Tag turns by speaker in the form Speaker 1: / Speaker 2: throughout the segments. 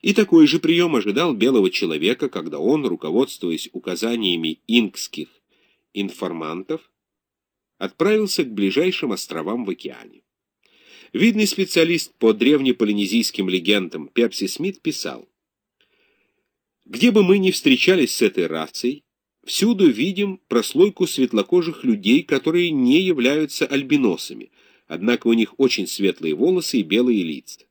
Speaker 1: И такой же прием ожидал белого человека, когда он, руководствуясь указаниями инкских информантов, отправился к ближайшим островам в океане. Видный специалист по древнеполинезийским легендам Пепси Смит писал, «Где бы мы ни встречались с этой рацией, всюду видим прослойку светлокожих людей, которые не являются альбиносами, однако у них очень светлые волосы и белые лица.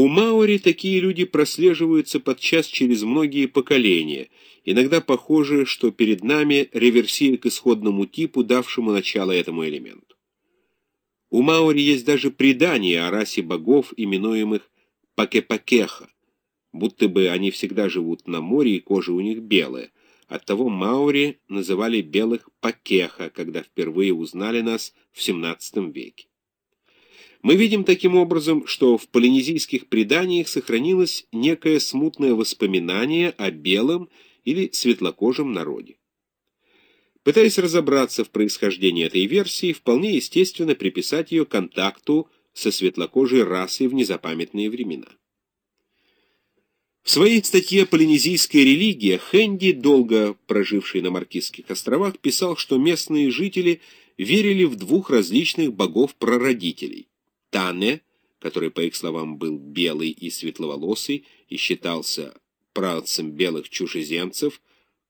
Speaker 1: У Маори такие люди прослеживаются подчас через многие поколения. Иногда похоже, что перед нами реверсия к исходному типу, давшему начало этому элементу. У Маори есть даже предание о расе богов, именуемых Пакепакеха, будто бы они всегда живут на море и кожа у них белая. Оттого Маори называли белых Пакеха, когда впервые узнали нас в XVII веке. Мы видим таким образом, что в полинезийских преданиях сохранилось некое смутное воспоминание о белом или светлокожем народе. Пытаясь разобраться в происхождении этой версии, вполне естественно приписать ее контакту со светлокожей расой в незапамятные времена. В своей статье «Полинезийская религия» Хэнди, долго проживший на Маркизских островах, писал, что местные жители верили в двух различных богов-прародителей Тане, который, по их словам, был белый и светловолосый и считался правцем белых чужеземцев,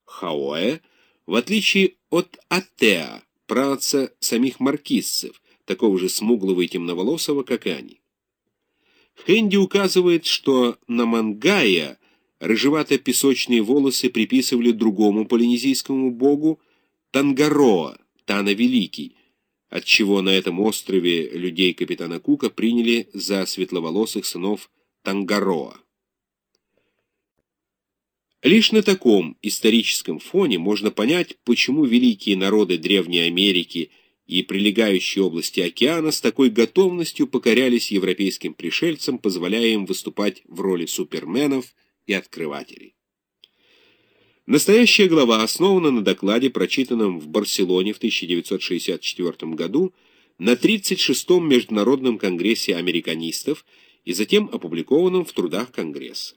Speaker 1: Хаоэ, в отличие от Атеа, праотца самих маркизцев, такого же смуглого и темноволосого, как и они. Хэнди указывает, что на Мангая рыжевато-песочные волосы приписывали другому полинезийскому богу Тангароа, Тана Великий, отчего на этом острове людей капитана Кука приняли за светловолосых сынов Тангароа. Лишь на таком историческом фоне можно понять, почему великие народы Древней Америки и прилегающие области океана с такой готовностью покорялись европейским пришельцам, позволяя им выступать в роли суперменов и открывателей. Настоящая глава основана на докладе, прочитанном в Барселоне в 1964 году на 36-м Международном конгрессе американистов и затем опубликованном в трудах Конгресса.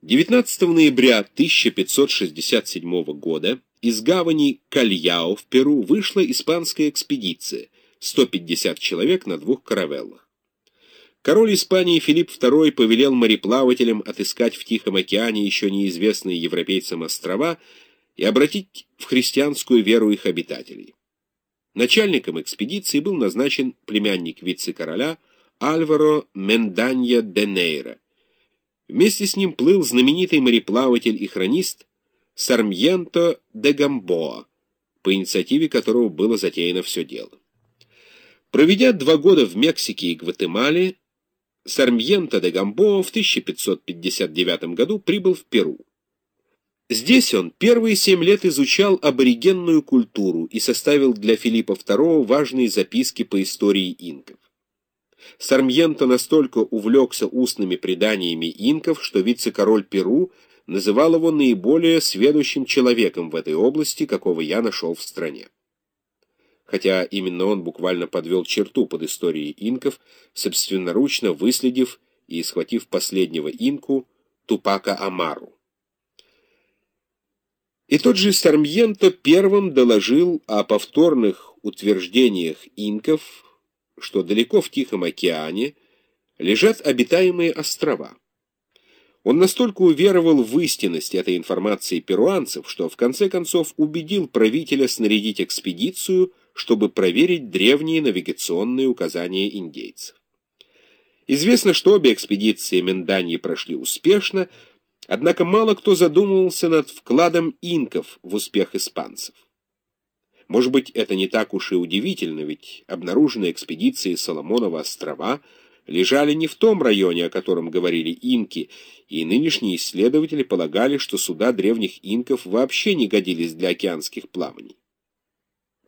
Speaker 1: 19 ноября 1567 года из гавани Кальяо в Перу вышла испанская экспедиция, 150 человек на двух каравеллах. Король Испании Филипп II повелел мореплавателям отыскать в Тихом океане еще неизвестные европейцам острова и обратить в христианскую веру их обитателей. Начальником экспедиции был назначен племянник вице-короля Альваро Менданья де Нейра. Вместе с ним плыл знаменитый мореплаватель и хронист Сармьенто де Гамбоа, по инициативе которого было затеяно все дело. Проведя два года в Мексике и Гватемале, Сармьенто де Гамбо в 1559 году прибыл в Перу. Здесь он первые семь лет изучал аборигенную культуру и составил для Филиппа II важные записки по истории инков. Сармьенто настолько увлекся устными преданиями инков, что вице-король Перу называл его наиболее сведущим человеком в этой области, какого я нашел в стране хотя именно он буквально подвел черту под историей инков, собственноручно выследив и схватив последнего инку Тупака Амару. И тот же Сармьенто первым доложил о повторных утверждениях инков, что далеко в Тихом океане лежат обитаемые острова. Он настолько уверовал в истинность этой информации перуанцев, что в конце концов убедил правителя снарядить экспедицию, чтобы проверить древние навигационные указания индейцев. Известно, что обе экспедиции Менданьи прошли успешно, однако мало кто задумывался над вкладом инков в успех испанцев. Может быть, это не так уж и удивительно, ведь обнаруженные экспедиции Соломонова острова лежали не в том районе, о котором говорили инки, и нынешние исследователи полагали, что суда древних инков вообще не годились для океанских плаваний.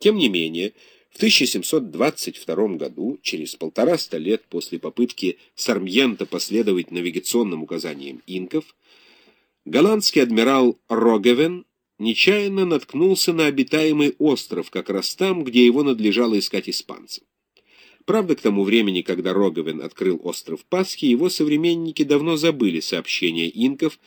Speaker 1: Тем не менее, в 1722 году, через полтораста лет после попытки Сармьента последовать навигационным указаниям инков, голландский адмирал Рогевен нечаянно наткнулся на обитаемый остров как раз там, где его надлежало искать испанцам. Правда, к тому времени, когда Роговин открыл остров Пасхи, его современники давно забыли сообщения инков